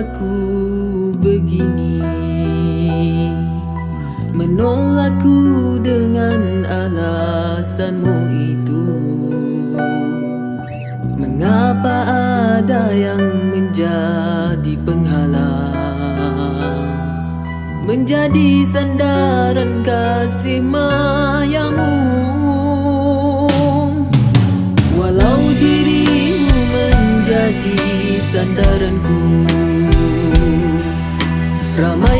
Aku begini. Menolakku dengan alasanmu itu. Mengapa ada yang menjadi penghalang? Menjadi sandaran kasih mayamu. Walau dirimu menjadi sandaranku เราไม่